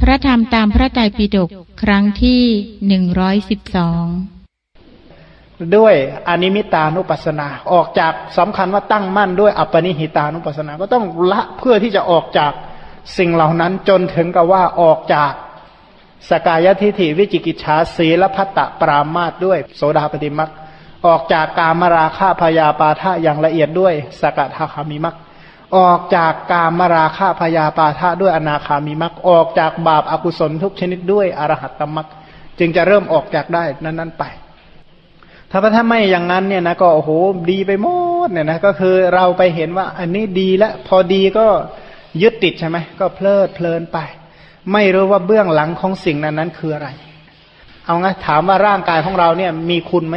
พระธรรมตามพระไตรปิฎกครั้งที่หนึ่งร้อยสิบสองด้วยอนิมิตานุปัสนา ออกจากสำคัญว่าตั้งมั่นด้วยอัปปนิหิตานุปัสนา ก็ต้องละเพื่อที่จะออกจากสิ่งเหล่านั้นจนถึงกับว่าออกจากสกายทิฏฐิวิจิกิจฉาสีลพัตตปรามาตด้วย โสดาปฏิมักออกจากกามราคาพยาปาทะอย่างละเอียดด้วย สกทาคามิมัก ออกจากกามราคาพยาปาทะด้วยอนาคามิมักออกจากบาปอากุศลทุกชนิดด้วยอรหัตตมักจึงจะเริ่มออกจากได้นั้นๆไป ถ้าถ้าไม่อย่างนั้นเนี่ยนะก็โอ้โหดีไปหมดเนี่ยนะก็คือเราไปเห็นว่า อันนี้ดีแล้วพอดีก็ยึดติดใช่ไหมก็เพลิดเพลินไป ไม่รู้ว่าเบื้องหลังของสิ่งนั้นนั้นคืออะไร เอาไงถามว่าร่างกายของเราเนี่ยมีคุณไหม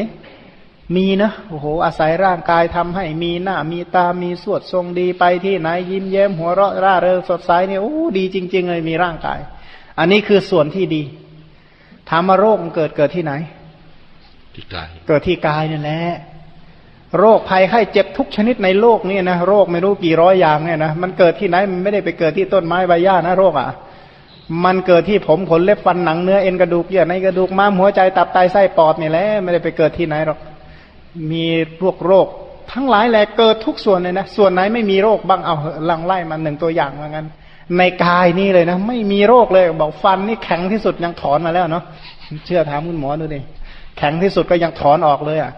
มีนะโอ้โหอาศัยร่างกายทำให้มีหน้ามีตามีสวดทรงดีไปที่ไหนยิ้มแย้มหัวเราะร่าเริงสดใสเนี่ยโอ้ดีจริง ๆ เลยมีร่างกาย อันนี้คือส่วนที่ดีถามมาโรคมันเกิดเกิดที่ไหน ที่กายเกิดที่กายนี่แหละโรคภัยไข้เจ็บทุกชนิดในโลกนี่นะโรคไม่รู้กี่ร้อยอย่างเนี่ยนะมันเกิดที่ไหนมันไม่ได้ไปเกิดที่ต้นไม้ใบหญ้านะโรคอะมันเกิดที่ผมขนเล็บฟันหนังเนื้อเอ็นกระดูกเยื่อในกระดูกม้ามหัวใจตับไตไส้ปอดนี่แหละไม่ได้ไปเกิดที่ไหนหรอก มีพวกโรค ทั้งหลายแหละเกิดทุกส่วนเลยนะ ส่วนไหนไม่มีโรคบ้างเอาลังไล่มาหนึ่งตัวอย่างมือนกันในกายนี่เลยนะ ไม่มีโรคเลยบอกฟันนี่แข็งที่สุดยังถอนมาแล้วเนาะเชื่อถามคุณหมอดูดิแข็งที่สุดก็ยังถอนออกเลยอะ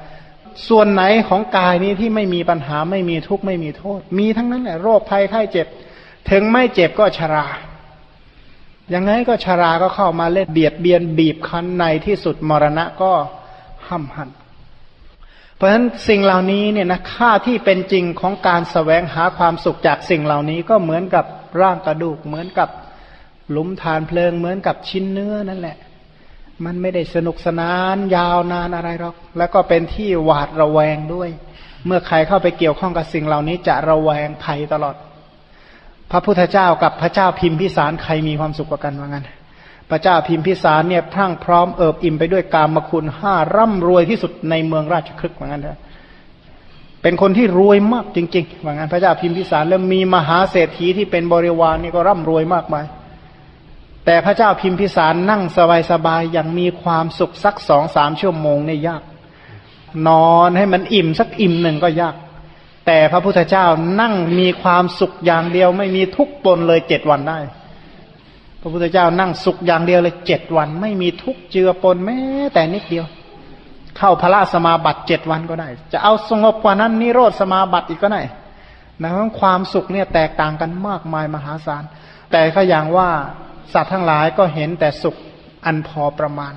ส่วนไหนของกายนี้ที่ไม่มีปัญหาไม่มีทุกข์ไม่มีโทษ มีทั้งนั้นแหละโรคภัยไข้เจ็บ ถึงไม่เจ็บก็ชรา ยังไงก็ชราก็เข้ามาเล่นเบียดเบียนบีบคั้นในที่สุดมรณะก็ห้ำหัน เพราะฉะนั้นสิ่งเหล่านี้เนี่ยนะค่าที่เป็นจริงของการสแสวงหาความสุขจากสิ่งเหล่านี้ก็เหมือนกับร่างกระดูก เหมือนกับหลุมฐานเพลิง เหมือนกับชิ้นเนื้อนั่นแหละ มันไม่ได้สนุกสนานยาวนานอะไรหรอก แล้วก็เป็นที่หวาดระแวงด้วย เมื่อใครเข้าไปเกี่ยวข้องกับสิ่งเหล่านี้จะระแวงภัยตลอด พระพุทธเจ้ากับพระเจ้าพิมพิสารใครมีความสุขกว่ากันว่างั้น พระเจ้าพิมพิสารเนี่ยพรั่งพร้อมเอิบอิ่มไปด้วยกามคุณห้าร่ำรวยที่สุดในเมืองราชครึกเหมือนกันเถอะเป็นคนที่รวยมากจริงๆเหมือนกันพระเจ้าพิมพิสารแล้วมีมหาเศรษฐีที่เป็นบริวารนี่ก็ร่ำรวยมากมาย แต่พระเจ้าพิมพิสารนั่งสบายๆอย่างมีความสุขสักสองสามชั่วโมงเนี่ยยาก นอนให้มันอิ่มสักอิ่มหนึ่งก็ยาก แต่พระพุทธเจ้านั่งมีความสุขอย่างเดียวไม่มีทุกข์ปนเลยเจ็ดวันได้ ระพุทธเจ้านั่งสุขอย่างเดียวเลยเจ็ดวัน ไม่มีทุกเจือปนแม้แต่นิดเดียว เข้าพระสมาบัติเจ็ดวันก็ได้ จะเอาสงบกว่านั้นนิโรธสมาบัติอีกก็ได้นะคความสุขเนี่ยแตกต่างกันมากมายมหาศาล แต่ก็อย่างว่าสัตว์ทั้งหลายก็เห็นแต่สุขอันพอประมาณ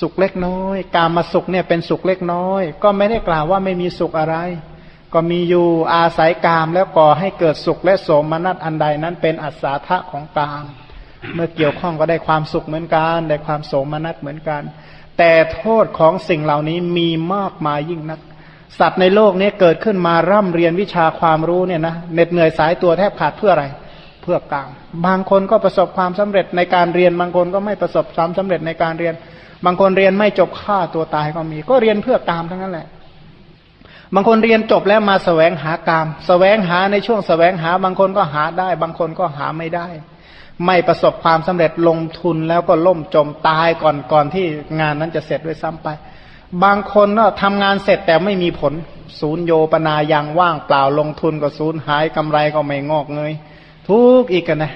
สุขเล็กน้อย การมาสุขเนี่ยเป็นสุขเล็กน้อย ก็ไม่ได้กล่าวว่าไม่มีสุขอะไร ก็มีอยู่อาศัยกามแล้วก่อให้เกิดสุขและโสมนัสอันใดนั้นเป็นอัศทะของกาม เมื่อเกี่ยวข้องก็ได้ความสุขเหมือนกัน ได้ความโสมนัสเหมือนกัน แต่โทษของสิ่งเหล่านี้มีมากมายยิ่งนัก สัตว์ในโลกนี้เกิดขึ้นมาร่ำเรียนวิชาความรู้เนี่ยนะเหน็ดเหนื่อยสายตัวแทบขาดเพื่ออะไร เพื่อกลางบางคนก็ประสบความสำเร็จในการเรียนบางคนก็ไม่ประสบความสำเร็จในการเรียน บางคนเรียนไม่จบฆ่าตัวตายก็มี ก็เรียนเพื่อกามทั้งนั้นแหละบางคนเรียนจบแล้วมาสแสวงหากามสแสวงหาในช่วงสแสวงหา บางคนก็หาได้ บางคนก็หาไม่ได้ ไม่ประสบความสำเร็จลงทุนแล้วก็ล่มจมตายก่อนก่อนที่งานนั้นจะเสร็จด้วยซ้ำไป บางคนก็ทำงานเสร็จแต่ไม่มีผล ศูนย์โยปนายังว่างเปล่าลงทุนก็ศูนย์หายกำไรก็ไม่งอกเงยทุกอีกกันนะ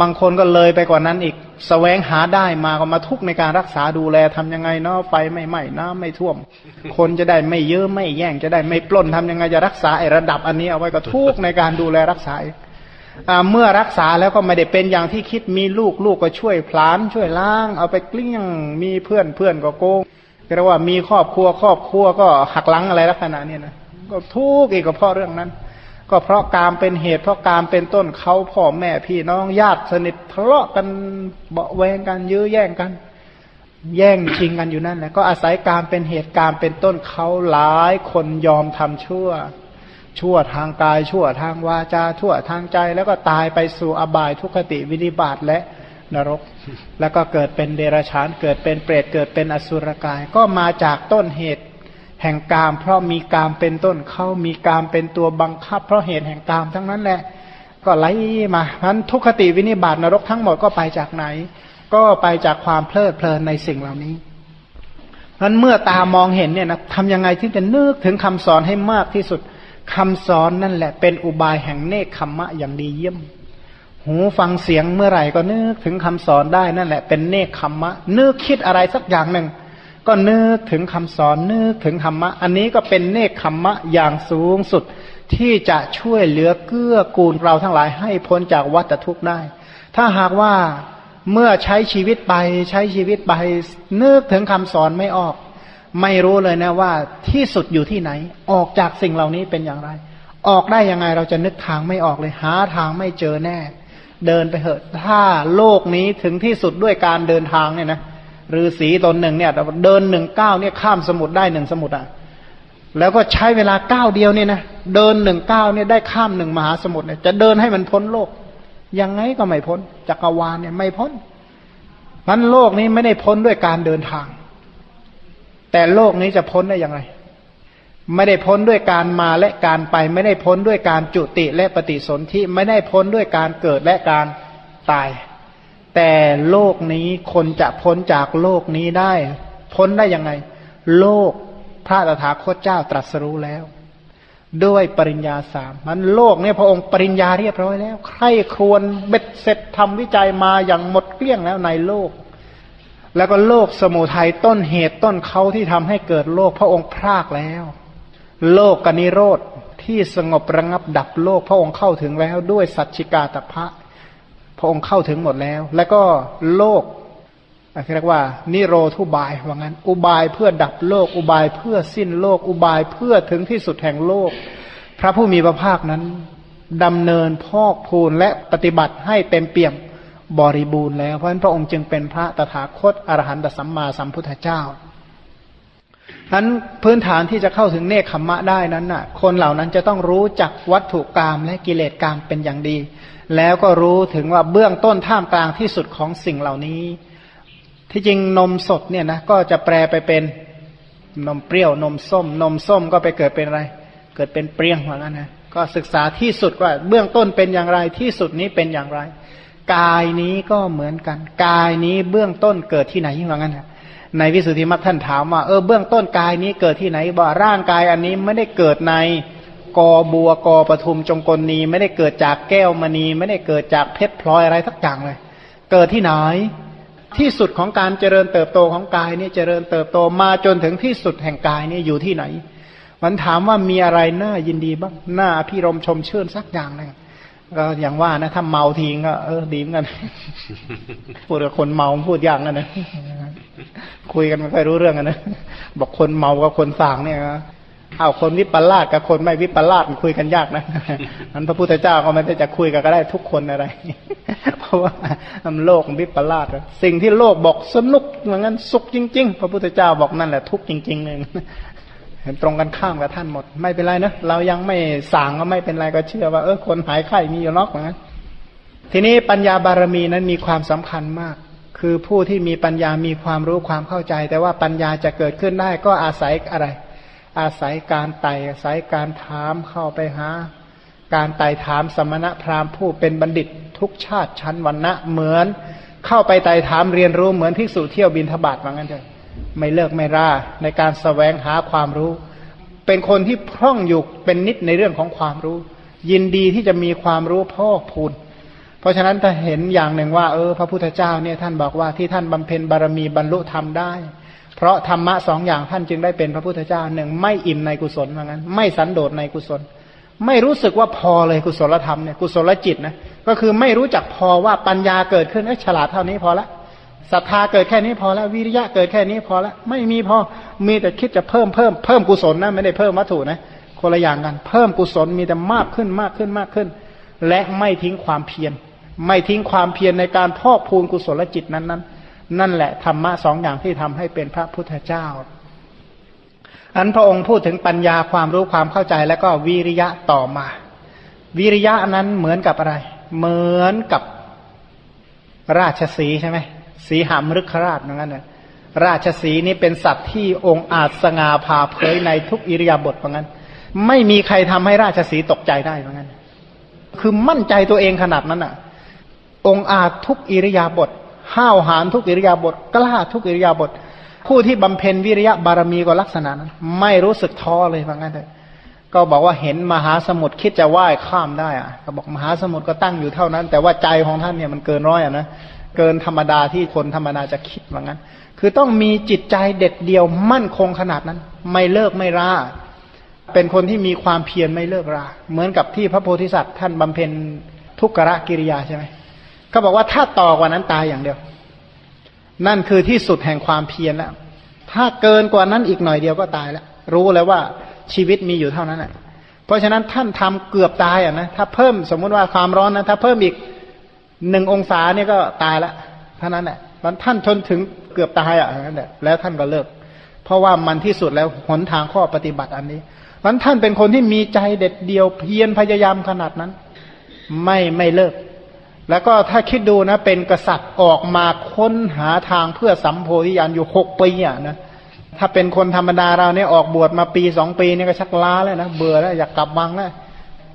บางคนก็เลยไปกว่านั้นอีกสแสวงหาได้มาก็มาทุกในการรักษาดูแลทำยังไงเนาะไฟไม่ไหม้น้ำไม่ท่วม คนจะได้ไม่เยอะไม่แย่งจะได้ไม่ปล้นทำยังไงจะรักษาไอ้ระดับอันนี้เอาไว้ก็ทุกในการดูแลรักษา เมื่อรักษาแล้วก็ไม่ได้เป็นอย่างที่คิดมีลูกลูกก็ช่วยพลานช่วยล้าง เอาไปกลิ้งมีเพื่อนเพื่อนก็โกงเรียกว่ามีครอบครัวครอบครัวก็หักหลังอะไรลักษณะนี้นะก็ทุกข์อีกก็เพราะเรื่องนั้น ก็เพราะการเป็นเหตุเพราะการเป็นต้นเขาพ่อแม่พี่น้องญาติสนิททะเลาะกันเบาแวงกันยื้อแย่งกัน แย่งชิงกันอยู่นั่นแหละก็อาศัยการเป็นเหตุการเป็นต้นเขาหลายคนยอมทำชั่ว ชั่วทางกายชั่วทางวาจาชั่วทางใจ แล้วก็ตายไปสู่อบายทุกขติวินิบาตและนรก แล้วก็เกิดเป็นเดรัจฉานเกิดเป็นเปรตเกิดเป็นอสุรกาย ก็มาจากต้นเหตุแห่งกาม เพราะมีกามเป็นต้นเขามีกามเป็นตัวบังคับ เพราะเหตุแห่งกามทั้งนั้นแหละ ก็ไหลมาเพราะนั้นทุกขติวินิบาตนรกทั้งหมดก็ไปจากไหน ก็ไปจากความเพลิดเพลินในสิ่งเหล่านี้เพราะนั้นเมื่อตามองเห็นเนี่ยนะทำยังไงที่จะนึกถึงคำสอนให้มากที่สุด คำสอนนั่นแหละเป็นอุบายแห่งเนคขมมะอย่างดีเยี่ยม หูฟังเสียงเมื่อไหร่ก็นึกถึงคำสอนได้นั่นแหละเป็นเนคขมมะ นึกคิดอะไรสักอย่างหนึ่ง ก็นึกถึงคำสอนนึกถึงธรรมะ อันนี้ก็เป็นเนคขมมะอย่างสูงสุดที่จะช่วยเหลือเกื้อกูลเราทั้งหลายให้พ้นจากวัฏทุกข์ได้ ถ้าหากว่าเมื่อใช้ชีวิตไปใช้ชีวิตไปนึกถึงคำสอนไม่ออก ไม่รู้เลยนะว่าที่สุดอยู่ที่ไหน ออกจากสิ่งเหล่านี้เป็นอย่างไร ออกได้ยังไงเราจะนึกทางไม่ออกเลยหาทางไม่เจอแน่ เดินไปเถอะถ้าโลกนี้ถึงที่สุดด้วยการเดินทางเนี่ยนะฤาษีตนหนึ่งเนี่ยเดินหนึ่งเก้าเนี่ยข้ามสมุทรได้หนึ่งสมุทรอะแล้วก็ใช้เวลาเก้าเดียวเนี่ยนะเดินหนึ่งเก้าเนี่ยได้ข้ามหนึ่งมหาสมุทรเนี่ยจะเดินให้มันพ้นโลก ยังไงก็ไม่พ้นจักรวาลเนี่ยไม่พ้นมันโลกนี้ไม่ได้พ้นด้วยการเดินทาง แต่โลกนี้จะพ้นได้อย่างไร ไม่ได้พ้นด้วยการมาและการไป ไม่ได้พ้นด้วยการจุติและปฏิสนธิไม่ได้พ้นด้วยการเกิดและการตาย แต่โลกนี้คนจะพ้นจากโลกนี้ได้ พ้นได้ยังไง โลกพระตถาคตเจ้าตรัสรู้แล้ว ด้วยปริญญาสามมันโลกเนี่ยพระองค์ปริญญาเรียบร้อยแล้ว ใครครวรเบ็ดเสร็จทำวิจัยมาอย่างหมดเกลี้ยงแล้วในโลก แล้วก็โลกสมุทัยต้นเหตุต้นเขาที่ทำให้เกิดโลกพระองค์พรากแล้ว โลกกนิโรธที่สงบระงับดับโลกพระองค์เข้าถึงแล้วด้วยสัจจิกาตภะพระองค์เข้าถึงหมดแล้ว แล้วก็โลกเรียกว่า นิโรธุบายว่างั้น อุบายเพื่อดับโลก อุบายเพื่อสิ้นโลก อุบายเพื่อถึงที่สุดแห่งโลก พระผู้มีพระภาคนั้นดำเนินพอกพูนและปฏิบัติให้เต็มเปี่ยม บริบูรณ์แล้วเพราะฉะนั้นพระองค์จึงเป็นพระตถาคตอรหันตสัมมาสัมพุทธเจ้านั้นพื้นฐานที่จะเข้าถึงเนคขมมะได้นั้นน่ะ คนเหล่านั้นจะต้องรู้จักวัตถุกรรมและกิเลสกรรมเป็นอย่างดี แล้วก็รู้ถึงว่าเบื้องต้นท่ามกลางที่สุดของสิ่งเหล่านี้ ที่จริงนมสดเนี่ยนะก็จะแปลไปเป็นนมเปรี้ยวนมส้ม นมส้มก็ไปเกิดเป็นอะไร เกิดเป็นเปรี้ยงเหมือนกันนะก็ศึกษาที่สุดว่าเบื้องต้นเป็นอย่างไรที่สุดนี้เป็นอย่างไร กายนี้ก็เหมือนกัน กายนี้เบื้องต้นเกิดที่ไหนเหมือนกันนะในวิสุทธิมรรคท่านถามว่าเออเบื้องต้นกายนี้เกิดที่ไหนบอกร่างกายอันนี้ไม่ได้เกิดในกอบัวกอปทุมจงกลนีไม่ได้เกิดจากแก้วมณี ไม่ได้เกิดจากเพชรพลอยอะไรสักอย่างเลย เกิดที่ไหน ที่สุดของการเจริญเติบโตของกายนี่เจริญเติบโตมาจนถึงที่สุดแห่งกายนี่อยู่ที่ไหน มันถามว่ามีอะไรน่ายินดีบ้างน่าพิรมชมเชื่นสักอย่างหนึ่ง ก็อย่างว่านะถ้าเมาทีก็เออดีเหมือนกันพูดกับคนเมาพูดยากกันนะคุยกันไม่ค่อยรู้เรื่องกันนะบอกคนเมากับคนสางเนี่ยเอาคนวิปลาสกับคนไม่วิปลาสคุยกันยากนะอันพระพุทธเจ้าก็ไม่ได้จะคุยกันก็ได้ทุกคนอะไร เพราะว่าโลกวิปลาสสิ่งที่โลกบอกสนุกเหมือนกันสุขจริง ๆ พระพุทธเจ้าบอกนั่นแหละทุกจริงๆเลย เห็นตรงกันข้ามกับท่านหมด ไม่เป็นไรนะเรายังไม่สางก็ไม่เป็นไรก็เชื่อว่าเออคนหายไข้มีอยู่นอกนกันทีนี้ปัญญาบารมีนั้นมีความสำคัญมาก คือผู้ที่มีปัญญามีความรู้ความเข้าใจ แต่ว่าปัญญาจะเกิดขึ้นได้ก็อาศัยอะไร อาศัยการไต่อาศัยการถามเข้าไปหา การไต่ถามสมณะพราหมณ์ผู้เป็นบัณฑิตทุกชาติชั้นวันณะเหมือน เข้าไปไต่ถามเรียนรู้เหมือนภิกษุเที่ยวบินทบาทว่างั้นเถอะ ไม่เลิกไม่ร่าในการสแสวงหาความรู้ เป็นคนที่พร่องอยู่เป็นนิดในเรื่องของความรู้ ยินดีที่จะมีความรู้พ่อพูนเพราะฉะนั้นถ้าเห็นอย่างหนึ่งว่า เออ พระพุทธเจ้าเนี่ยท่านบอกว่าที่ท่านบำเพ็ญบารมีบรรลุธรรมได้ เพราะธรรมะสองอย่างท่านจึงได้เป็นพระพุทธเจ้าหนึ่งไม่อิ่มในกุศลว่างั้น ไม่สันโดษในกุศล ไม่รู้สึกว่าพอเลยกุศลธรรมเนี่ยกุศลจิตนะก็คือไม่รู้จักพอว่าปัญญาเกิดขึ้นเอฉลาดเท่านี้พอละ ศรัทธาเกิดแค่นี้พอแล้ววิริยะเกิดแค่นี้พอและไม่มีพอมีแต่คิดจะเพิ่มเพิ่มเพิ่มกุศลนะไม่ได้เพิ่มวัตถุนะคนละอย่างกันเพิ่มกุศลมีแต่มากขึ้นมากขึ้นมากขึ้น และไม่ทิ้งความเพียร ไม่ทิ้งความเพียรในการพอกพูนกุศลจิตนั้นนั้นนั่นแหละธรรมะสองอย่างที่ทำให้เป็นพระพุทธเจ้าอันพระองค์พูดถึงปัญญาความรู้ความเข้าใจแล้วก็วิริยะต่อมา วิริยะนั้นเหมือนกับอะไร เหมือนกับราชสีใช่ไหม สีหามฤคราชนั่นนะราชสีนี้เป็นสัตว์ที่องค์อาจสง่าผ่าเผยในทุกอิริยาบถเหมือนกันไม่มีใครทำให้ราชสีตกใจได้เหมือนกันคือมั่นใจตัวเองขนาดนั้นอะ องอาจทุกอิริยาบถห้าวหาญทุกอิริยาบถกล้าทุกอิริยาบถผู้ที่บำเพ็ญวิริยะบารมีก็ลักษณะนั้น ไม่รู้สึกท้อเลยว่างั้นเถอะก็บอกว่าเห็นมหาสมุทรคิดจะว่ายข้ามได้อะ ก็บอกมหาสมุทรก็ตั้งอยู่เท่านั้น แต่ว่าใจของท่านเนี่ยมันเกินร้อยอะนะ เกินธรรมดาที่คนธรรมดาจะคิดว่างั้น คือต้องมีจิตใจเด็ดเดียวมั่นคงขนาดนั้น ไม่เลิกไม่ราเป็นคนที่มีความเพียรไม่เลิกรา เหมือนกับที่พระโพธิสัตว์ท่านบำเพ็ญทุกขะกิริยาใช่ไหมเขาบอกว่าถ้าต่อกว่านั้นตายอย่างเดียว นั่นคือที่สุดแห่งความเพียรแล้ว ถ้าเกินกว่านั้นอีกหน่อยเดียวก็ตายแล้ว รู้แล้วว่าชีวิตมีอยู่เท่านั้นแหละเพราะฉะนั้นท่านทำเกือบตายอะนะ ถ้าเพิ่มสมมุติว่าความร้อนนะ ถ้าเพิ่มอีก หนึ่งองศาเนี่ยก็ตายละเท่านั้นแหละมันท่านทนถึงเกือบตายอะนั่นแหละแล้วท่านก็เลิก เพราะว่ามันที่สุดแล้วหนทางข้อปฏิบัติอันนี้มันท่านเป็นคนที่มีใจเด็ดเดียวเพียรพยายามขนาดนั้น ไม่ไม่เลิก แล้วก็ถ้าคิดดูนะ เป็นกษัตริย์ออกมาค้นหาทางเพื่อสัมโพธิญาณอยู่หกปีอะนะถ้าเป็นคนธรรมดาเราเนี่ยออกบวชมาปีสองปีนี่ก็ชักล้าแล้วนะเบื่อแล้วอยากกลับวังแล้ว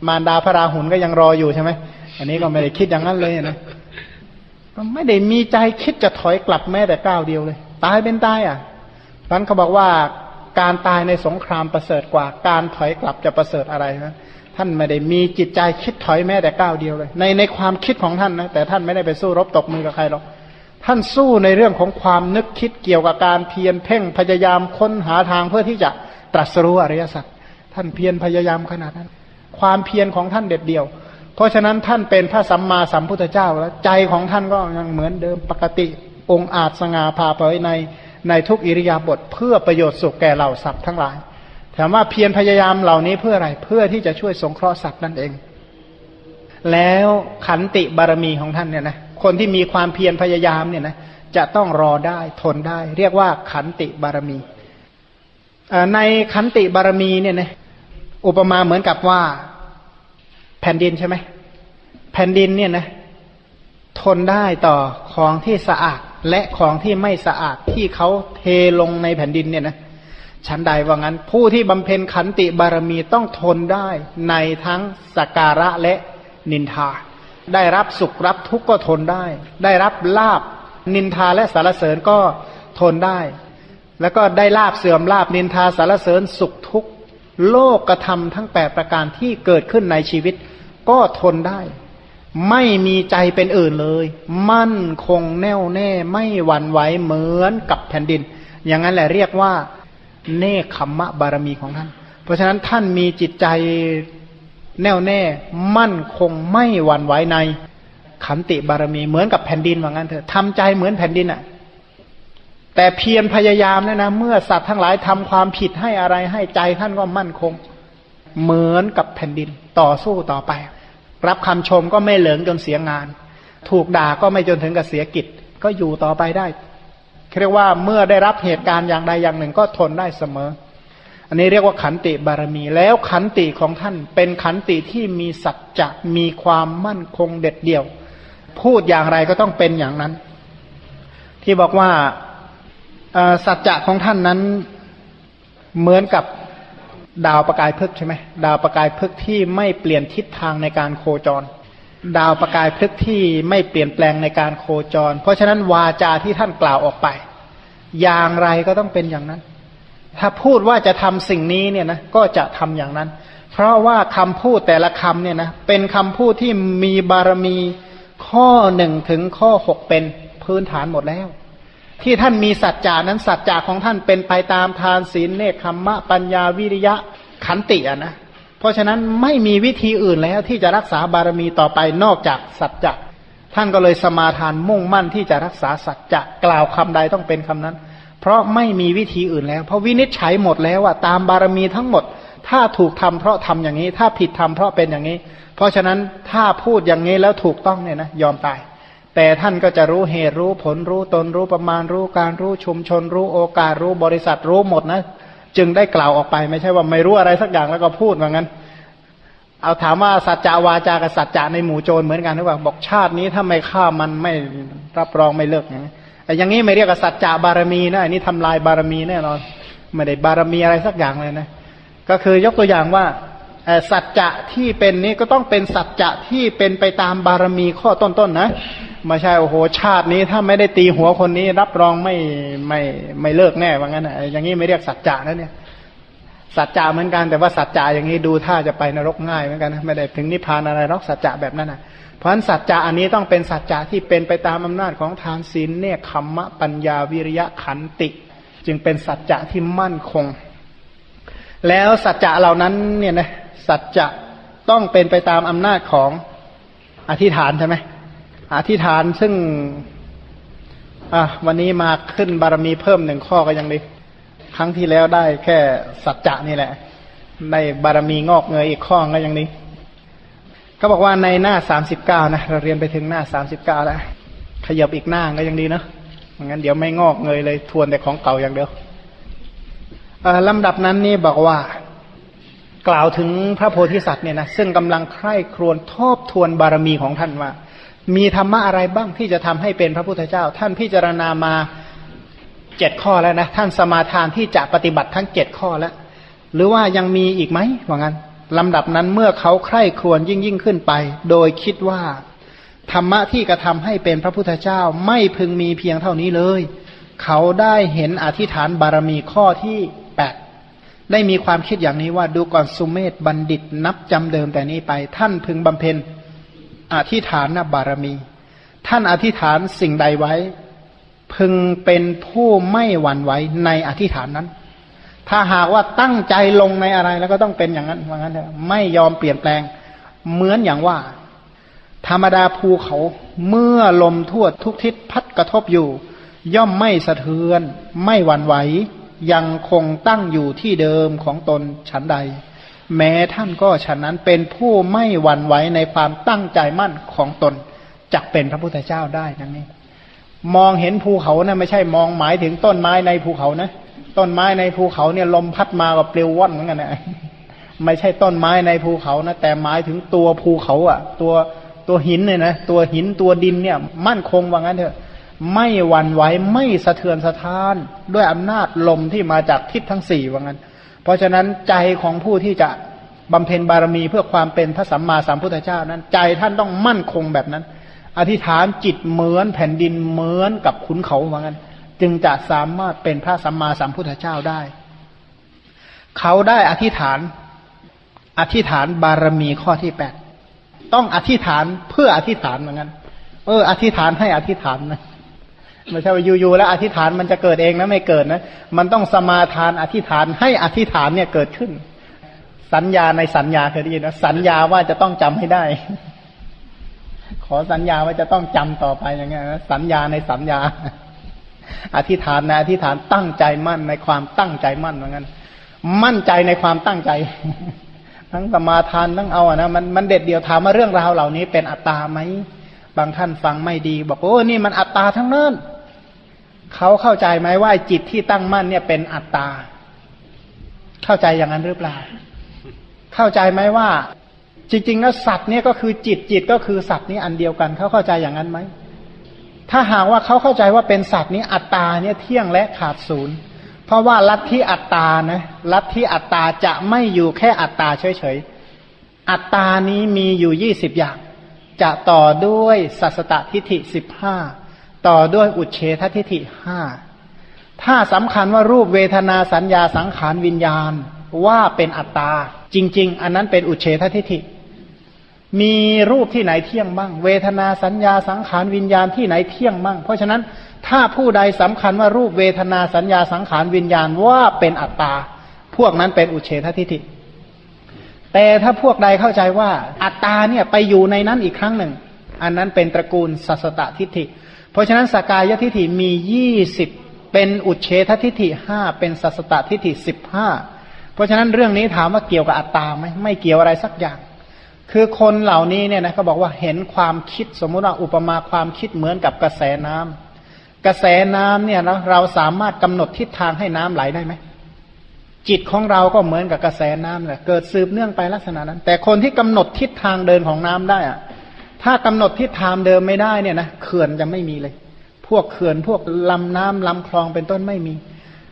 มารดาพระราหุลก็ยังรออยู่ใช่ไหม อันนี้ก็ไม่ได้คิดอย่างนั้นเลยนะก็ไม่ได้มีใจคิดจะถอยกลับแม้แต่ก้าวเดียวเลย ตายเป็นตายอะท่านเขาบอกว่าการตายในสงครามประเสริฐกว่า การถอยกลับจะประเสริฐอะไรนะท่านไม่ได้มีจิตใจคิดถอยแม้แต่ก้าวเดียวเลย ในในความคิดของท่านนะแต่ท่านไม่ได้ไปสู้รบตกมือกับใครหรอกท่านสู้ในเรื่องของความนึกคิดเกี่ยวกับการเพียรเพ่งพยายามค้นหาทางเพื่อที่จะตรัสรู้อริยสัจท่านเพียรพยายามขนาดนั้น ความเพียรของท่านเด็ดเดี่ยว เพราะฉะนั้นท่านเป็นพระสัมมาสัมพุทธเจ้าแล้วใจของท่านก็ยังเหมือนเดิมปกติองค์อาจสง่าผ่าเผยในในทุกอิริยาบถเพื่อประโยชน์สุขแก่เหล่าสัตว์ทั้งหลายถามว่าเพียรพยายามเหล่านี้เพื่ออะไรเพื่อที่จะช่วยสงเคราะห์สัตว์นั่นเอง แล้วขันติบารมีของท่านเนี่ยนะคนที่มีความเพียรพยายามเนี่ยนะจะต้องรอได้ทนได้ เรียกว่าขันติบารมีในขันติบารมีเนี่ยนะอุปมาเหมือนกับว่า ผ่นดินใช่ไหมแผ่นดินเนี่ยนะทนได้ต่อของที่สะอาดและของที่ไม่สะอาดที่เขาเทลงในแผ่นดินเนี่ยนะชั้นใดว่างั้น ผู้ที่บำเพ็ญขันติบารมีต้องทนได้ในทั้งสการะและนินทา ได้รับสุขรับทุกข์ก็ทนได้ ได้รับลาบนินทาและสารเสริญก็ทนได้ แล้วก็ได้ลาบเสื่อมลาบนินทาสารเสริญสุขทุกข์โลกกระทำทั้งแปดประการที่เกิดขึ้นในชีวิต ก็ทนได้ ไม่มีใจเป็นอื่นเลย มั่นคงแน่วแน่ ไม่หวั่นไหวเหมือนกับแผ่นดิน อย่างนั้นแหละเรียกว่า เนคขมมะบารมีของท่าน เพราะฉะนั้นท่านมีจิตใจแน่วแน่ มั่นคงไม่หวั่นไหวในขันติบารมีเหมือนกับแผ่นดินว่างั้นเถอะทำใจเหมือนแผ่นดินอะ่ะแต่เพียรพยายามเนี่ยนะเมื่อสัตว์ทั้งหลายทำความผิดให้อะไรให้ใจท่านก็มั่นคง เหมือนกับแผ่นดินต่อสู้ต่อไป รับคำชมก็ไม่เหลิงจนเสียงาน ถูกด่าก็ไม่จนถึงกับเสียกิจ ก็อยู่ต่อไปได้เรียกว่าเมื่อได้รับเหตุการณ์อย่างใดอย่างหนึ่งก็ทนได้เสมอ อันนี้เรียกว่าขันติบารมี แล้วขันติของท่านเป็นขันติที่มีสัจจะมีความมั่นคงเด็ดเดี่ยว พูดอย่างไรก็ต้องเป็นอย่างนั้น ที่บอกว่าสัจจะของท่านนั้นเหมือนกับ ดาวประกายพึกใช่ไหมดาวประกายพึกที่ไม่เปลี่ยนทิศทางในการโคจร ดาวประกายพึกที่ไม่เปลี่ยนแปลงในการโคจร เพราะฉะนั้นวาจาที่ท่านกล่าวออกไป อย่างไรก็ต้องเป็นอย่างนั้น ถ้าพูดว่าจะทำสิ่งนี้เนี่ยนะก็จะทำอย่างนั้น เพราะว่าคำพูดแต่ละคำเนี่ยนะเป็นคำพูดที่มีบารมีข้อหนึ่งถึงข้อหกเป็นพื้นฐานหมดแล้ว ที่ท่านมีสัจจานั้นสัจจะของท่านเป็นไปตามทานศีลเนคขมมะปัญญาวิริยะขันติอะนะเพราะฉะนั้นไม่มีวิธีอื่นแล้วที่จะรักษาบารมีต่อไปนอกจากสัจจะท่านก็เลยสมาทานมุ่งมั่นที่จะรักษาสัจจะกล่าวคำใดต้องเป็นคำนั้น เพราะไม่มีวิธีอื่นแล้ว เพราะวินิจฉัยหมดแล้วว่าตามบารมีทั้งหมด ถ้าถูกทำเพราะทำอย่างนี้ ถ้าผิดทำเพราะเป็นอย่างนี้ เพราะฉะนั้นถ้าพูดอย่างนี้แล้วถูกต้องเนี่ยนะยอมตาย แต่ท่านก็จะรู้เหตุรู้ผลรู้ตนรู้ประมาณรู้การรู้ชุมชน รู้โอกาสรู้บริษัทรู้หมดนะ จึงได้กล่าวออกไปไม่ใช่ว่าไม่รู้อะไรสักอย่างแล้วก็พูดว่างั้น เอาถามว่าสัจจาวาจากับสัจจะในหมู่โจรเหมือนกันหรือเปล่าบอกชาตินี้ถ้าไม่ฆ่ามันไม่รับรองไม่เลิกอย่างนี้แต่อย่างนี้ไม่เรียกว่าสัจจะบารมีนะอันนี้ทำลายบารมีแน่นอนไม่ได้บารมีอะไรสักอย่างเลยนะ ก็คือยกตัวอย่างว่า สัจจะที่เป็นนี้ก็ต้องเป็นสัจจะที่เป็นไปตามบารมีข้อต้นๆนนะไม่ใช่โอ้โหชาตินี้ถ้าไม่ได้ตีหัวคนนี้ รับรองไม่ไม่ไม่เลิกแน่ว่างั้นนะอย่างนี้ไม่เรียกสัจจะนะเนี่ยสัจจะเหมือนกันแต่ว่าสัจจะอย่างนี้ดูถ้าจะไปนรกง่ายเหมือนกันนะไม่ได้ถึงนิพพานอะไรหรอกสัจจะแบบนั้นนะเพราะฉะนั้นสัจจะอันนี้ต้องเป็นสัจจะที่เป็นไปตามอำนาจของทานศีลเนี่ยคัมมะปัญญาวิริยะขันติ จึงเป็นสัจจะที่มั่นคง แล้วสัจจะเหล่านั้นเนี่ยนะสัจจะต้องเป็นไปตามอำนาจของอธิษฐานใช่ไหมอธิษฐานซึ่งอะวันนี้มาขึ้นบารมีเพิ่มหนึ่งข้อก็ยังดีครั้งที่แล้วได้แค่สัจจะนี่แหละได้บารมีงอกเงยอีกข้อก็ยังดีก็บอกว่าในหน้าสามสิบเก้านะเราเรียนไปถึงหน้าสามสิบเก้าแล้วขยับอีกหน้าก็ยังดีเนาะงั้นเดี๋ยวไม่งอกเงยเลยทวนแต่ของเก่าอย่างเดียว ลำดับนั้นนี่บอกว่ากล่าวถึงพระโพธิสัตว์เนี่ยนะซึ่งกำลังใคร่ครวญทบทวนบารมีของท่านว่า มีธรรมะอะไรบ้างที่จะทำให้เป็นพระพุทธเจ้า ท่านพิจารณามาเจ็ดข้อแล้วนะท่านสมาทานที่จะปฏิบัติทั้งเจ็ดข้อแล้ว หรือว่ายังมีอีกไหมว่างั้นลำดับนั้นเมื่อเขาใคร่ครวญยิ่งยิ่งขึ้นไป โดยคิดว่า ธรรมะที่กระทำให้เป็นพระพุทธเจ้าไม่พึงมีเพียงเท่านี้เลย เขาได้เห็นอธิษฐานบารมีข้อที่ ได้มีความคิดอย่างนี้ว่าดูก่อนสุเมธบัณฑิตนับจำเดิมแต่นี้ไป ท่านพึงบำเพ็ญอธิษฐานบารมี ท่านอธิษฐานสิ่งใดไว้ พึงเป็นผู้ไม่หวั่นไหวในอธิษฐานนั้น ถ้าหากว่าตั้งใจลงในอะไรแล้วก็ต้องเป็นอย่างนั้นว่างั้นเถอะไม่ยอมเปลี่ยนแปลง เหมือนอย่างว่า ธรรมดาภูเขาเมื่อลมทั่วทุกทิศพัดกระทบอยู่ ย่อมไม่สะเทือน ไม่หวั่นไหว ยังคงตั้งอยู่ที่เดิมของตนฉันใด แม้ท่านก็ฉันนั้นเป็นผู้ไม่หวั่นไหวในความตั้งใจมั่นของตนจักเป็นพระพุทธเจ้าได้นั่นเองมองเห็นภูเขานะไม่ใช่มองหมายถึงต้นไม้ในภูเขานะต้นไม้ในภูเขาเนี่ยลมพัดมากับเปลวว่อนเหมือนกันนะไม่ใช่ต้นไม้ในภูเขานะแต่หมายถึงตัวภูเขาอะ ตัวตัวหินเนี่ยนะตัวหินตัวดินเนี่ย มั่นคงว่างั้นเถอะ ไม่หวั่นไหวไม่สะเทือนสะท้าน ด้วยอำนาจลมที่มาจากทิศทั้งสี่ว่างั้น เพราะฉะนั้นใจของผู้ที่จะบำเพ็ญบารมีเพื่อความเป็นพระสัมมาสัมพุทธเจ้านั้น ใจท่านต้องมั่นคงแบบนั้น อธิษฐานจิตเหมือนแผ่นดินเหมือนกับขุนเขาว่างั้น จึงจะสามารถเป็นพระสัมมาสัมพุทธเจ้าได้ เขาได้อธิษฐาน อธิษฐานบารมีข้อที่แปดต้องอธิษฐานเพื่ออธิษฐานเหมือนกันเออ อธิษฐานให้อธิษฐานนะ ไม่ใช่ว่าอยู่ๆแล้วอธิษฐานมันจะเกิดเองนะไม่เกิดนะ มันต้องสมาทานอธิษฐานให้อธิษฐานเนี่ยเกิดขึ้น สัญญาในสัญญาเคยได้ยินนะสัญญาว่าจะต้องจำให้ได้ ขอสัญญาว่าจะต้องจำต่อไปอย่างเงี้ยนะสัญญาในสัญญา อธิษฐานนะอธิษฐานตั้งใจมั่นในความตั้งใจมั่นเหมือนกันมั่นใจในความตั้งใจ ทั้งสมาทานทั้งเอาอะนะมันมันเด็ดเดียวถามว่าเรื่องราวเหล่านี้เป็นอัตตาไหมบางท่านฟังไม่ดี บอกโอ้นี่มันอัตตาทั้งนั้น เขาเข้าใจไหมว่าจิตที่ตั้งมั่นเนี่ยเป็นอัตตา เข้าใจอย่างนั้นหรือเปล่า เข้าใจไหมว่า จริงๆแล้วสัตว์เนี่ยก็คือจิตจิตก็คือสัตว์นี้อันเดียวกัน เขาเข้าใจอย่างนั้นไหมถ้าหากว่าเขาเข้าใจว่าเป็นสัตว์นี้อัตตาเนี่ยเที่ยงและขาดศูนย์ เพราะว่าลัทธิอัตตานะลัทธิอัตตาจะไม่อยู่แค่อัตตาเฉยๆอัตตานี้มีอยู่ยี่สิบอย่าง จะต่อด้วยสัสตทิฏฐิสิบห้า ต่อด้วยอุเฉททิฏฐิห้าถ้าสำคัญว่ารูปเวทนาสัญญาสังขารวิญญาณว่าเป็นอัตตา จริง ๆ อันนั้นเป็นอุเฉททิฏฐิ มีรูปที่ไหนเที่ยงบ้าง เวทนาสัญญาสังขารวิญญาณที่ไหนเที่ยงบ้าง เพราะฉะนั้นถ้าผู้ใดสำคัญว่ารูปเวทนาสัญญาสังขารวิญญาณว่าเป็นอัตตา พวกนั้นเป็นอุเฉททิฏฐิ แต่ถ้าพวกใดเข้าใจว่าอัตตาเนี่ยไปอยู่ในนั้นอีกครั้งหนึ่ง อันนั้นเป็นตระกูลสัสตตทิฏฐิ ราะฉะนั้นสกายทิฏฐิมียี่สิบเป็นอุเฉททิฏฐิห้าเป็นสัสตทิฏฐิสิบห้าเพราะฉะนั้นเรื่องนี้ถามว่าเกี่ยวกับอัตตาไหมไม่เกี่ยวอะไรสักอย่าง คือคนเหล่านี้เนี่ยนะเขาบอกว่าเห็นความคิดสมมุติว่าอุปมาความคิดเหมือนกับกระแสน้ำกระแสน้ำเนี่ยนะเราสามารถกำหนดทิศทางให้น้ำไหลได้ไหมจิตของเราก็เหมือนกับกระแสน้ำแหละเกิดสืบเนื่องไปลักษณะนั้น แต่คนที่กำหนดทิศทางเดินของน้ำได้อะ ถ้ากำหนดทิศทางเดิมไม่ได้เนี่ยนะเขื่อนจะไม่มีเลย พวกเขื่อนพวกลำน้ำลำคลองเป็นต้นไม่มี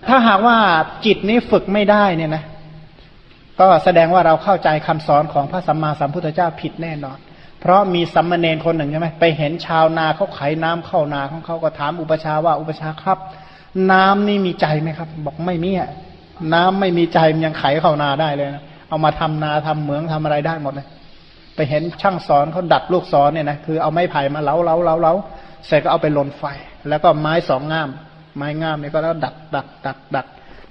ถ้าหากว่าจิตนี้ฝึกไม่ได้เนี่ยนะ ก็แสดงว่าเราเข้าใจคำสอนของพระสัมมาสัมพุทธเจ้าผิดแน่นอน เพราะมีสัมมาเนนคนหนึ่งใช่ไหมไปเห็นชาวนาเขาไขน้ำเข้านาของเขาก็ถามอุปชาว่าอุปชาครับ น้ำนี่มีใจไหมครับ บอกไม่มีอะน้ำไม่มีใจมันยังไขเข้านาได้เลยนะเอามาทำนาทำเหมืองทำอะไรได้หมดเลย ไปเห็นช่างสอนเขาดัดลูกศรเนี่ยนะคือเอาไม้ไผ่มาเล้าเล้าเล้าเล้าเสร็จก็เอาไปลนไฟ แล้วก็ไม้สองง่าม ไม้ง่ามเนี่ยก็แล้วดัดดัดดัดดัด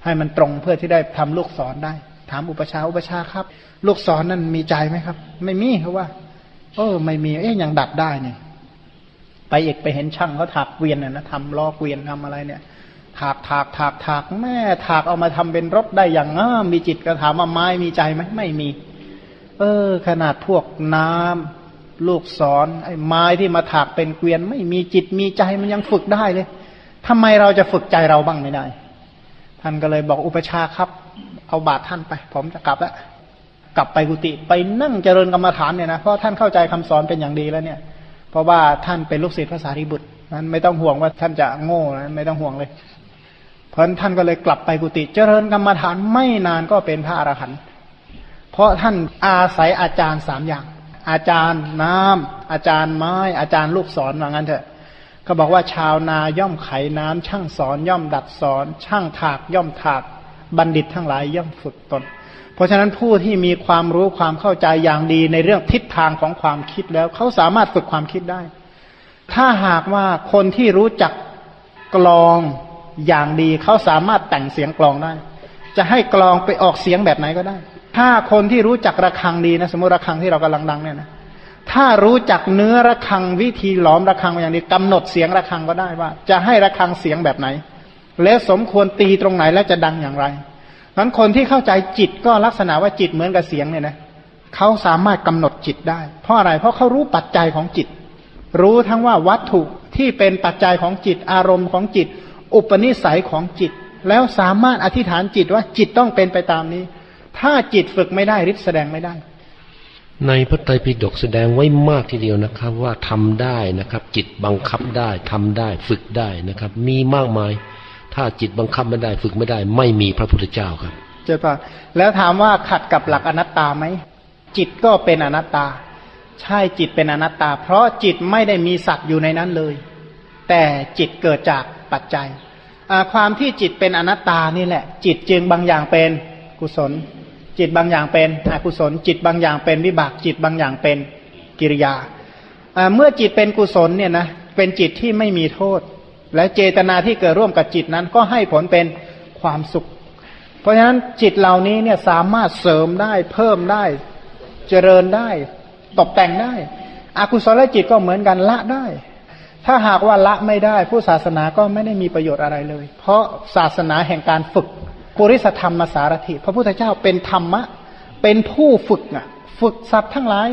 ให้มันตรงเพื่อที่ได้ทำลูกศรได้ ถามอุปชาอุปชาครับ ลูกศรนั่นมีใจไหมครับ ไม่มีเขาว่าเออไม่มีเอ๊ยยังดัดได้เนี่ยไปเอกไปเห็นช่างเขาถากเกวียนน่ยนะทำล้อเกวียนทำอะไรเนี่ยถากถากถากถากแม่ถากเอามาทำเป็นรถได้อย่างง่ามีจิตก็ถามว่าไม้มีใจไหมไม่มี เออ ขนาดพวกน้ำลูกศรไอ้ไม้ที่มาถากเป็นเกวียน ไม่มีจิตมีใจมันยังฝึกได้เลยทำไมเราจะฝึกใจเราบ้างไม่ได้ ท่านก็เลยบอกอุปชาครับ เอาบาตรท่านไป ผมจะกลับแล้วกลับไปกุฏิไปนั่งเจริญกรรมฐานเนี่ยนะเพราะท่านเข้าใจคำสอนเป็นอย่างดีแล้วเนี่ย เพราะว่าท่านเป็นลูกศิษย์พระสารีบุตรนั้นไม่ต้องห่วงว่าท่านจะโง่นะไม่ต้องห่วงเลย เพราะท่านก็เลยกลับไปกุฏิเจริญกรรมฐานไม่นานก็เป็นพระอรหันต์ เพราะท่านอาศัยอาจารย์สามอย่าง อาจารย์น้ำอาจารย์ไม้ อาจารย์ลูกศรว่างั้นเถอะเขาบอกว่าชาวนาย่อมไขน้ำช่างสอนย่อมดัดสอน ช่างถากย่อมถากบัณฑิตทั้งหลายย่อมฝึกตน เพราะฉะนั้นผู้ที่มีความรู้ความเข้าใจอย่างดีในเรื่องทิศทางของความคิดแล้วเขาสามารถฝึกความคิดได้ ถ้าหากว่าคนที่รู้จักกลองอย่างดีเขาสามารถแต่งเสียงกลองได้ จะให้กลองไปออกเสียงแบบไหนก็ได้ ถ้าคนที่รู้จักระฆังดีนะสมมติระฆังที่เรากำลังดังเนี่ยนะถ้ารู้จักเนื้อระฆังวิธีหลอมระฆังอย่างนี้กำหนดเสียงระฆังก็ได้ว่า จะให้ระฆังเสียงแบบไหน แล้วสมควรตีตรงไหนแล้วจะดังอย่างไรนั้นคนที่เข้าใจจิตก็ลักษณะว่าจิตเหมือนกับเสียงเนี่ยนะเขาสามารถกำหนดจิตได้ เพราะอะไรเพราะเขารู้ปัจจัยของจิต รู้ทั้งว่าวัตถุที่เป็นปัจจัยของจิต อารมณ์ของจิต อุปนิสัยของจิต แล้วสามารถอธิษฐานจิตว่าจิตต้องเป็นไปตามนี้ ถ้าจิตฝึกไม่ได้ฤทธิ์แสดงไม่ได้ ในพระไตรปิฎกแสดงไว้มากทีเดียวนะครับ ว่าทำได้นะครับ จิตบังคับได้ทำได้ฝึกได้นะครับ มีมากมาย ถ้าจิตบังคับไม่ได้ ฝึกไม่ได้ ไม่มีพระพุทธเจ้าครับเจ้าป่ะแล้วถามว่าขัดกับหลักอนัตตาไหมจิตก็เป็นอนัตตา ใช่จิตเป็นอนัตตา เพราะจิตไม่ได้มีสัตว์อยู่ในนั้นเลย แต่จิตเกิดจากปัจจัยความที่จิตเป็นอนัตตานี่แหละ จิตจึงบางอย่างเป็นกุศล จิตบางอย่างเป็นอกุศล จิตบางอย่างเป็นวิบากจิตบางอย่างเป็นกิริยา เมื่อจิตเป็นกุศลเนี่ยนะเป็นจิตที่ไม่มีโทษ และเจตนาที่เกิดร่วมกับจิตนั้นก็ให้ผลเป็นความสุข เพราะฉะนั้นจิตเหล่านี้เนี่ยสามารถเสริมได้เพิ่มได้เจริญได้ ตกแต่งได้อากุศลจิตก็เหมือนกันละได้ ถ้าหากว่าละไม่ได้ ผู้ศาสนาก็ไม่ได้มีประโยชน์อะไรเลย เพราะศาสนาแห่งการฝึก ปุริสธรรมสารถิ พระพุทธเจ้าเป็นธรรมะ เป็นผู้ฝึกอะ ฝึกสัตว์ทั้งหลาย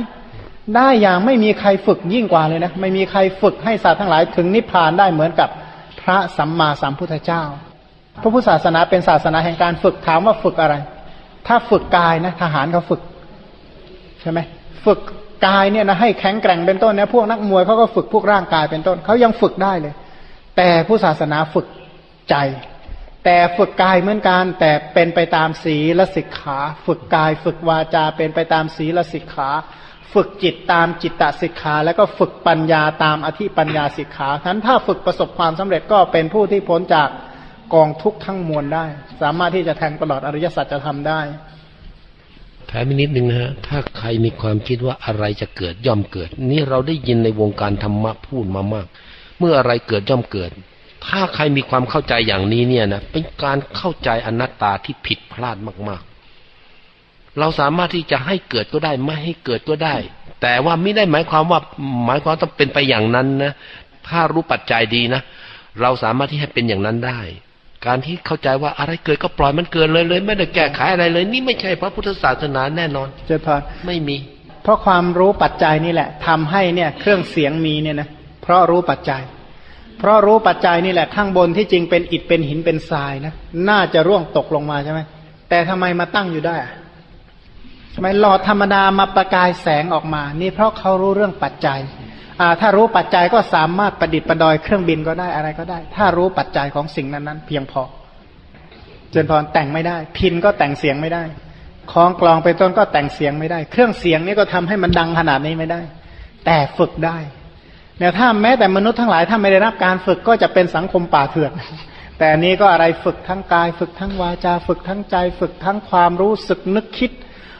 ได้อย่างไม่มีใครฝึกยิ่งกว่าเลยนะ ไม่มีใครฝึกให้สัตว์ทั้งหลาย ถึงนิพพานได้เหมือนกับพระสัมมาสัมพุทธเจ้า พระพุทธศาสนาเป็นศาสนาแห่งการฝึกถามว่าฝึกอะไร ถ้าฝึกกายนะทหารเขาฝึก ใช่ไหมฝึกกายเนี่ยนะให้แข็งแกร่งเป็นต้นเนี่ยพวกนักมวยเขาก็ฝึกพวกร่างกายเป็นต้นเขายังฝึกได้เลย แต่ผู้ศาสนาฝึกใจ แต่ฝึกกายเหมือนกัน แต่เป็นไปตามศีลสิกขา ฝึกกายฝึกวาจาเป็นไปตามศีลสิกขา ฝึกจิตตามจิตตสิกขา แล้วก็ฝึกปัญญาตามอธิปัญญาสิกขาทั้นถ้าฝึกประสบความสำเร็จก็เป็นผู้ที่พ้นจากกองทุกข์ทั้งมวลได้ สามารถที่จะแทงตลอดอริยสัจจะทำได้แถมนิดนึงนะฮะถ้าใครมีความคิดว่าอะไรจะเกิดย่อมเกิด นี่เราได้ยินในวงการธรรมะพูดมามาก เมื่ออะไรเกิดย่อมเกิด ถ้าใครมีความเข้าใจอย่างนี้เนี่ยนะเป็นการเข้าใจอนัตตาที่ผิดพลาดมากๆ เราสามารถที่จะให้เกิดก็ได้ไม่ให้เกิดก็ได้ แต่ว่าไม่ได้หมายความว่าหมายความต้องเป็นไปอย่างนั้นนะถ้ารู้ปัจจัยดีนะเราสามารถที่ให้เป็นอย่างนั้นได้ การที่เข้าใจว่าอะไรเกิดก็ปล่อยมันเกินเลยเลย ไม่ได้แก้ไขอะไรเลย นี่ไม่ใช่พระพุทธศาสนาแน่นอนเจพานไม่มี เพราะความรู้ปัจจัยนี่แหละทำให้เนี่ย เครื่องเสียงมีเนี่ยนะเพราะรู้ปัจจัย เพราะรู้ปัจจัยนี่แหละข้างบนที่จริงเป็นอิฐเป็นหินเป็นทรายนะน่าจะร่วงตกลงมาใช่ไหมแต่ทำไมมาตั้งอยู่ได้ทำไมหลอดธรรมดามาประกายแสงออกมา นี่เพราะเขารู้เรื่องปัจจัยถ้ารู้ปัจจัยก็สามารถประดิษฐ์ประดอยเครื่องบินก็ได้อะไรก็ได้ ถ้ารู้ปัจจัยของสิ่งนั้นๆ เพียงพอ เจนพรแต่งไม่ได้ พินก็แต่งเสียงไม่ได้คล้องกลองไปต้นก็แต่งเสียงไม่ได้ เครื่องเสียงนี่ก็ทำให้มันดังขนาดนี้ไม่ได้ แต่ฝึกได้ เนี่ยถ้าแม้แต่มนุษย์ทั้งหลายถ้าไม่ได้รับการฝึกก็จะเป็นสังคมป่าเถื่อน แต่อันนี้ก็อะไรฝึกทั้งกาย ฝึกทั้งวาจา ฝึกทั้งใจ ฝึกทั้งความรู้สึกนึกคิด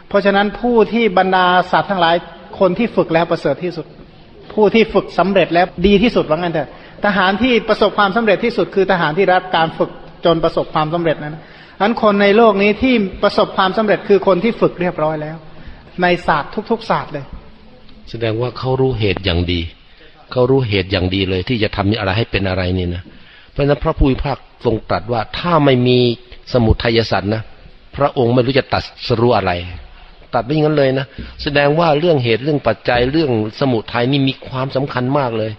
เพราะฉะนั้นผู้ที่บรรดาสัตว์ทั้งหลายคนที่ฝึกแล้วประเสริฐที่สุด ผู้ที่ฝึกสำเร็จแล้วดีที่สุดว่างั้นเถอะทหารที่ประสบความสำเร็จที่สุดคือทหารที่รับการฝึกจนประสบความสำเร็จนั้นนั้นคนในโลกนี้ที่ประสบความสำเร็จคือคนที่ฝึกเรียบร้อยแล้ว ในศาสตร์ทุกๆศาสตร์เลย แสดงว่าเขารู้เหตุอย่างดี เขารู้เหตุอย่างดีเลย ที่จะทำอะไรให้เป็นอะไรนี่นะเพราะฉะนั้นพระผู้พิพากทรงตรัสว่าถ้าไม่มีสมุทัยสัตว์นะพระองค์ไม่รู้จะตัดสรู้อะไร ตัดไปอย่างนั้นเลยนะแสดงว่าเรื่องเหตุเรื่องปัจจัยเรื่องสมุทัยนี่มีความสำคัญมากเลย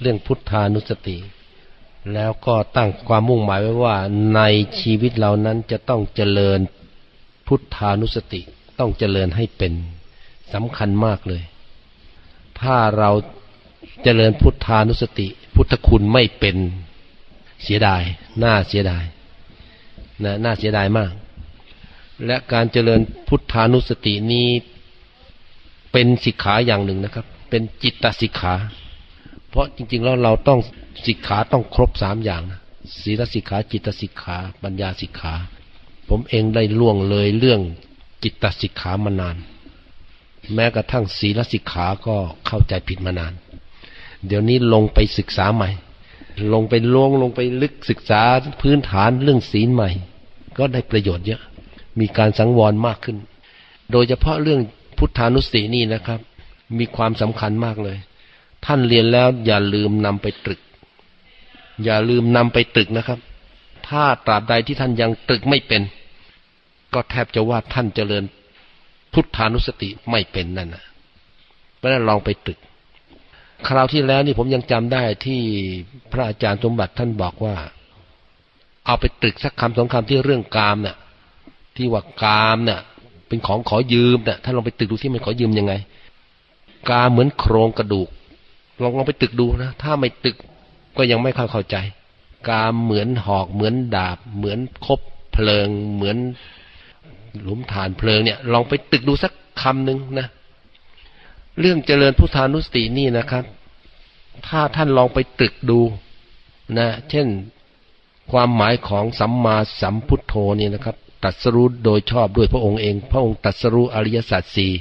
เรื่องพุทธานุสติ แล้วก็ตั้งความมุ่งหมายไว้ว่าในชีวิตเรานั้นจะต้องเจริญพุทธานุสติ ต้องเจริญให้เป็นสำคัญมากเลย ถ้าเราเจริญพุทธานุสติ พุทธคุณไม่เป็นเสียดาย น่าเสียดายนะน่าเสียดายมาก และการเจริญพุทธานุสตินี้เป็นสิกขาอย่างหนึ่งนะครับ เป็นจิตตสิกขา เพราะจริง ๆ แล้วเราต้องสิกขาต้องครบสามอย่างนะศีลสิกขาจิตสิกขา ปัญญาสิกขา ผมเองได้ล่วงเลยเรื่อง จิตสิกขามานาน แม้กระทั่งศีลสิกขาก็เข้าใจผิดมานาน เดี๋ยวนี้ลงไปศึกษาใหม่ ลงไปลงลงไปลึกศึกษาพื้นฐานเรื่องศีลใหม่ ก็ได้ประโยชน์เยอะ มีการสังวรมากขึ้น โดยเฉพาะเรื่องพุทธานุสตินี่นะครับ มีความสำคัญมากเลย ท่านเรียนแล้วอย่าลืมนำไปตรึก อย่าลืมนำไปตรึกนะครับ ถ้าตราบใดที่ท่านยังตรึกไม่เป็น ก็แทบจะว่าท่านเจริญพุทธานุสติไม่เป็นนั่นนะเพราะนั้นลองไปตรึก คราวที่แล้วนี่ผมยังจำได้ที่พระอาจารย์สมบัติท่านบอกว่า เอาไปตรึกสักคำสองคำที่เรื่องกามเนี่ยที่ว่ากามเนี่ยเป็นของขอยืมเนี่ยท่านลองไปตรึกดูที่มันขอยืมยังไง กามเหมือนโครงกระดูก ลองลองไปตึกดูนะถ้าไม่ตึกก็ยังไม่เข้าเข้าใจ กามเหมือนหอกเหมือนดาบ เหมือนคบเพลิงเหมือน หลุมฐานเพลิงเนี่ย ลองไปตึกดูสักคำหนึ่งนะ เรื่องเจริญพุทธานุสตินี่นะครับ ถ้าท่านลองไปตึกดูนะ เช่นความหมายของสัมมาสัมพุทโธนี่นะครับตัดสรุปโดยชอบด้วยพระองค์เอง พระองค์ตัดสรุปอริยสัจสี่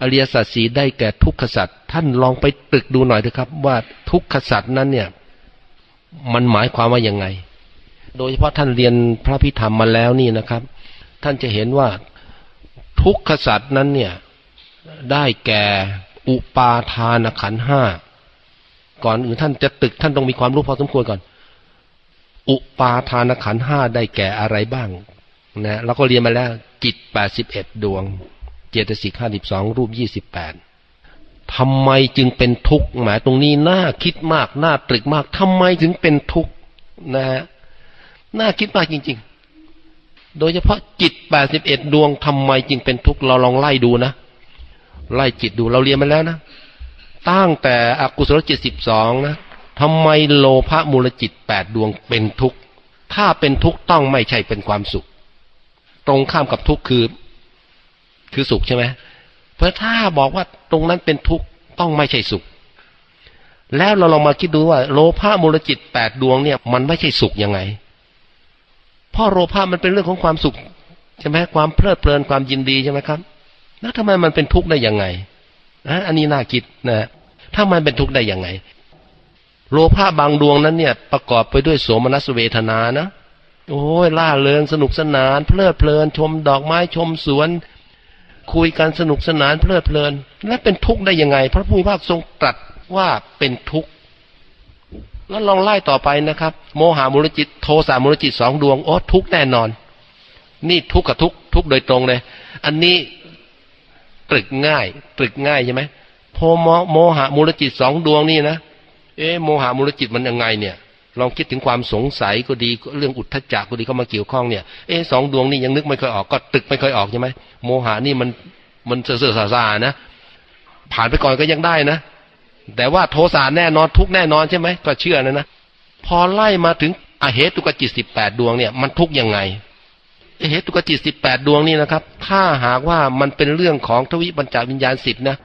อริยสัจสีได้แก่ทุกขสัจท่านลองไปตึกดูหน่อยเถอะครับ ว่าทุกขสัจนั้นเนี่ย มันหมายความว่ายังไง โดยเฉพาะท่านเรียนพระพิธรรมมาแล้วนี่นะครับ ท่านจะเห็นว่าทุกขสัจนั้นเนี่ย ได้แก่อุปาทานขันห้าก่อนอื่นท่านจะตึกท่านต้องมีความรู้พอสมควรก่อน อุปาทานขันห้าได้แก่อะไรบ้างนะเราก็เรียนมาแล้วจิตแปดสิบเอ็ดดวง เจตสิกห้าสิบสองรูปยี่สิบแปดทำไมจึงเป็นทุกข์หมายตรงนี้น่าคิดมากน่าตรึกมากทำไมถึงเป็นทุกข์นะฮะน่าคิดมากจริง ๆ โดยเฉพาะจิตแปดสิบเอ็ดดวงทำไมจึงเป็นทุกข์เราลองไล่ดูนะ ไล่จิตดูเราเรียนมาแล้วนะ ตั้งแต่อกุศลจิตสิบสองนะทำไมโลภะมูลจิตแปดดวงเป็นทุกข์ ถ้าเป็นทุกข์ต้องไม่ใช่เป็นความสุข ตรงข้ามกับทุกข์คือ คือสุขใช่ไหมเพราะถ้าบอกว่าตรงนั้นเป็นทุกข์ต้องไม่ใช่สุข แล้วเราลองมาคิดดูว่า โลภะมูลจิตแปดดวงเนี่ย มันไม่ใช่สุขยังไง เพราะโลภะมันเป็นเรื่องของความสุขใช่ไหมความเพลิดเพลินความยินดีใช่ไหมครับแล้วทำไมมันเป็นทุกข์ได้ยังไงนะอันนี้น่าคิดนะถ้ามันเป็นทุกข์ได้ยังไง โลภะบางดวงนั้นเนี่ย ประกอบไปด้วยโสมนัสเวทนานะโอ้ยล่าเริงสนุกสนาน เพลิดเพลิน ชมดอกไม้ชมสวน คุยกันสนุกสนานเพลิดเพลิน และเป็นทุกข์ได้ยังไง พระผู้มีพระทรงตรัสว่าเป็นทุกข์ แล้วลองไล่ต่อไปนะครับ โมหามุลจิตโทสามุลจิตสองดวงโอ้ทุกแน่นอน นี่ทุกกับทุกทุกโดยตรงเลย อันนี้ตรึกง่าย ตรึกง่ายใช่ไหมโพโมโมหามุลจิตสองดวงนี่นะเอ๊โมหามุลจิตมันยังไงเนี่ย ลองคิดถึงความสงสัยก็ดีเรื่องอุทธจักก็ดีเข้ามาเกี่ยวข้องเนี่ยเอ๊สองดวงนี่ยังนึกไม่ค่อยออกก็ตึกไม่ค่อยออกใช่ไหมโมหานี่มันมันเสื่อๆซาๆนะผ่านไปก่อนก็ยังได้นะ แต่ว่าโทสะแน่นอนทุกแน่นอนใช่ไหมก็เชื่อนะนะพอไล่มาถึงอเหตุกจิตสิบแปดดวงเนี่ยมันทุกยังไงเหตุกจิตสิบแปดดวงนี่นะครับ ถ้าหากว่ามันเป็นเรื่องของทวิปัญจวิญญาณสิบนะ